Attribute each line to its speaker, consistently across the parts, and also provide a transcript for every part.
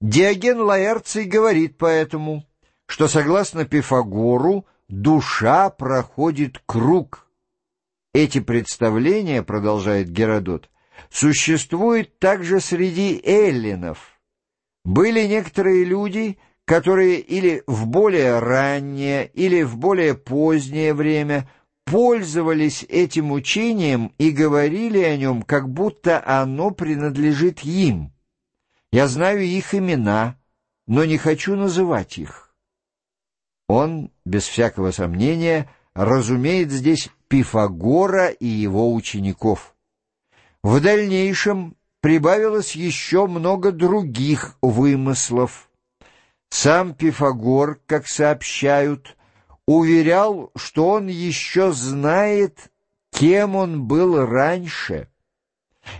Speaker 1: Диоген Лаэрций говорит поэтому, что, согласно Пифагору, душа проходит круг. Эти представления, продолжает Геродот, существуют также среди эллинов. Были некоторые люди, которые или в более раннее, или в более позднее время пользовались этим учением и говорили о нем, как будто оно принадлежит им. Я знаю их имена, но не хочу называть их. Он, без всякого сомнения, разумеет здесь Пифагора и его учеников. В дальнейшем прибавилось еще много других вымыслов. Сам Пифагор, как сообщают, уверял, что он еще знает, кем он был раньше.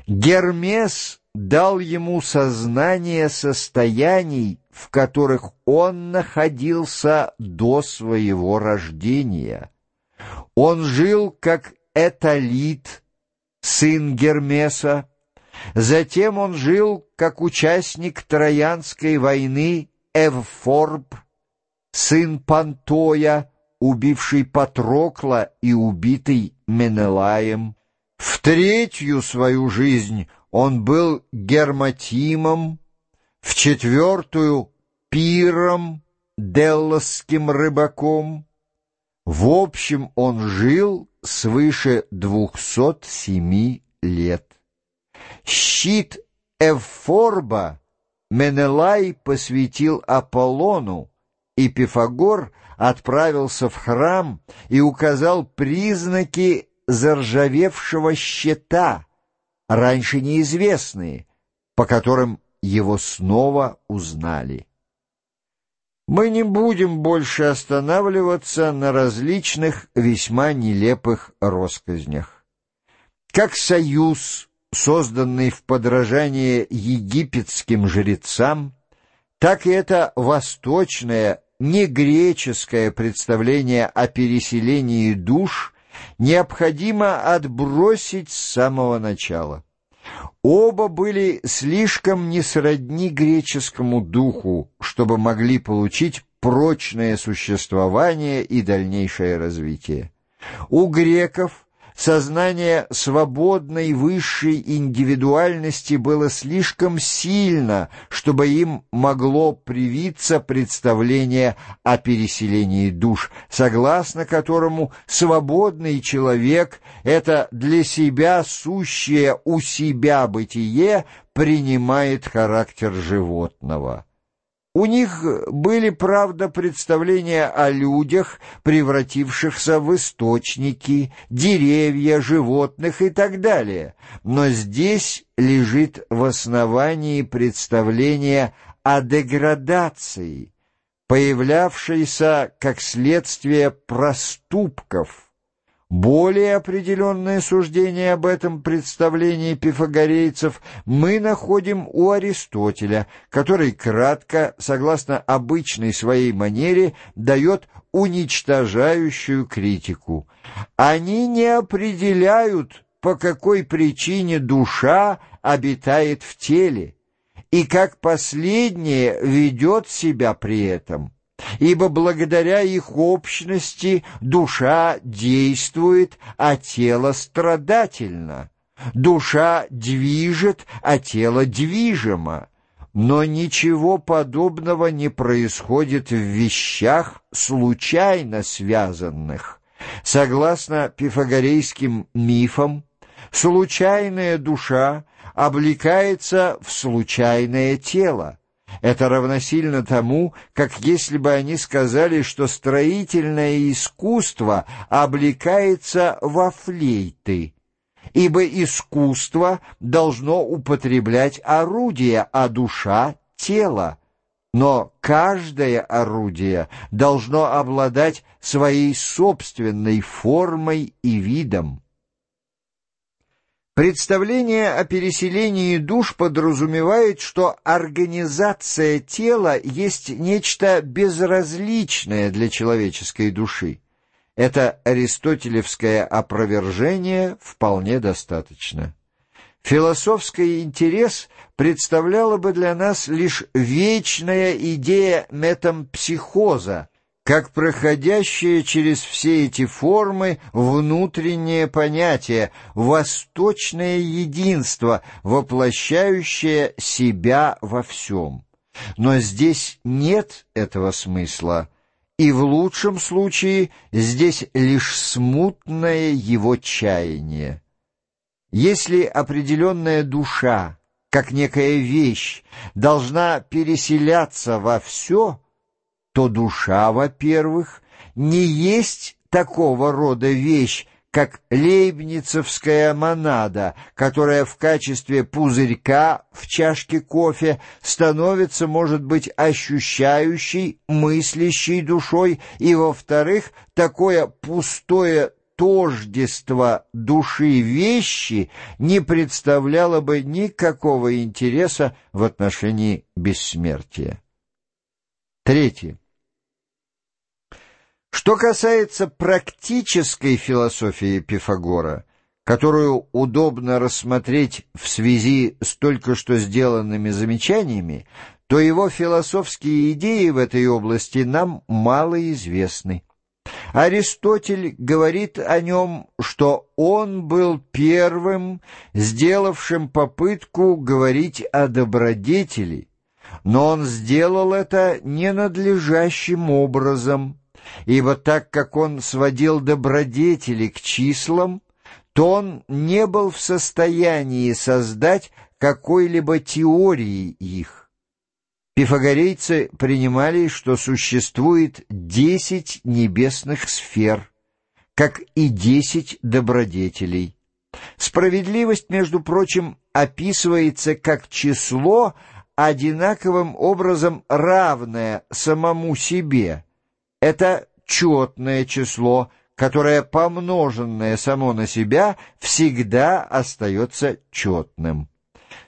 Speaker 1: Гермес дал ему сознание состояний, в которых он находился до своего рождения. Он жил как Эталит, сын Гермеса, затем он жил как участник Троянской войны Эвфорб, сын Пантоя, убивший Патрокла и убитый Менелаем. В третью свою жизнь он был Герматимом, в четвертую — Пиром, делласским рыбаком. В общем, он жил свыше двухсот семи лет. Щит Эвфорба Менелай посвятил Аполлону, и Пифагор отправился в храм и указал признаки заржавевшего щита, раньше неизвестные, по которым его снова узнали. Мы не будем больше останавливаться на различных весьма нелепых росказнях. Как союз, созданный в подражание египетским жрецам, так и это восточное, не греческое представление о переселении душ необходимо отбросить с самого начала. Оба были слишком не сродни греческому духу, чтобы могли получить прочное существование и дальнейшее развитие. У греков сознание свободной высшей индивидуальности было слишком сильно, чтобы им могло привиться представление о переселении душ, согласно которому свободный человек — это для себя сущее у себя бытие принимает характер животного. У них были, правда, представления о людях, превратившихся в источники, деревья, животных и так далее, но здесь лежит в основании представление о деградации, появлявшейся как следствие проступков, более определенное суждение об этом представлении пифагорейцев мы находим у Аристотеля, который кратко, согласно обычной своей манере, дает уничтожающую критику. Они не определяют, по какой причине душа обитает в теле, и как последнее ведет себя при этом – ибо благодаря их общности душа действует, а тело страдательно. Душа движет, а тело движимо. Но ничего подобного не происходит в вещах, случайно связанных. Согласно пифагорейским мифам, случайная душа облекается в случайное тело. Это равносильно тому, как если бы они сказали, что строительное искусство облекается во флейты, ибо искусство должно употреблять орудие, а душа — тело. Но каждое орудие должно обладать своей собственной формой и видом. Представление о переселении душ подразумевает, что организация тела есть нечто безразличное для человеческой души. Это аристотелевское опровержение вполне достаточно. Философский интерес представляла бы для нас лишь вечная идея метампсихоза, как проходящее через все эти формы внутреннее понятие, восточное единство, воплощающее себя во всем. Но здесь нет этого смысла, и в лучшем случае здесь лишь смутное его чаяние. Если определенная душа, как некая вещь, должна переселяться во все, то душа, во-первых, не есть такого рода вещь, как лейбницевская монада, которая в качестве пузырька в чашке кофе становится, может быть, ощущающей, мыслящей душой, и, во-вторых, такое пустое тождество души вещи не представляло бы никакого интереса в отношении бессмертия. Третье. Что касается практической философии Пифагора, которую удобно рассмотреть в связи с только что сделанными замечаниями, то его философские идеи в этой области нам мало известны. Аристотель говорит о нем, что он был первым, сделавшим попытку говорить о добродетели, но он сделал это ненадлежащим образом, ибо так как он сводил добродетели к числам, то он не был в состоянии создать какой-либо теории их. Пифагорейцы принимали, что существует десять небесных сфер, как и десять добродетелей. Справедливость, между прочим, описывается как число, одинаковым образом равное самому себе. Это четное число, которое, помноженное само на себя, всегда остается четным.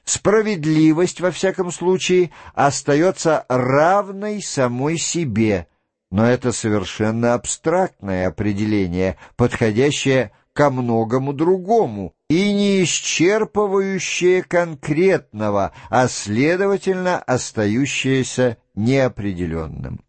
Speaker 1: Справедливость, во всяком случае, остается равной самой себе, но это совершенно абстрактное определение, подходящее ко многому другому и не исчерпывающее конкретного, а, следовательно, остающееся неопределенным.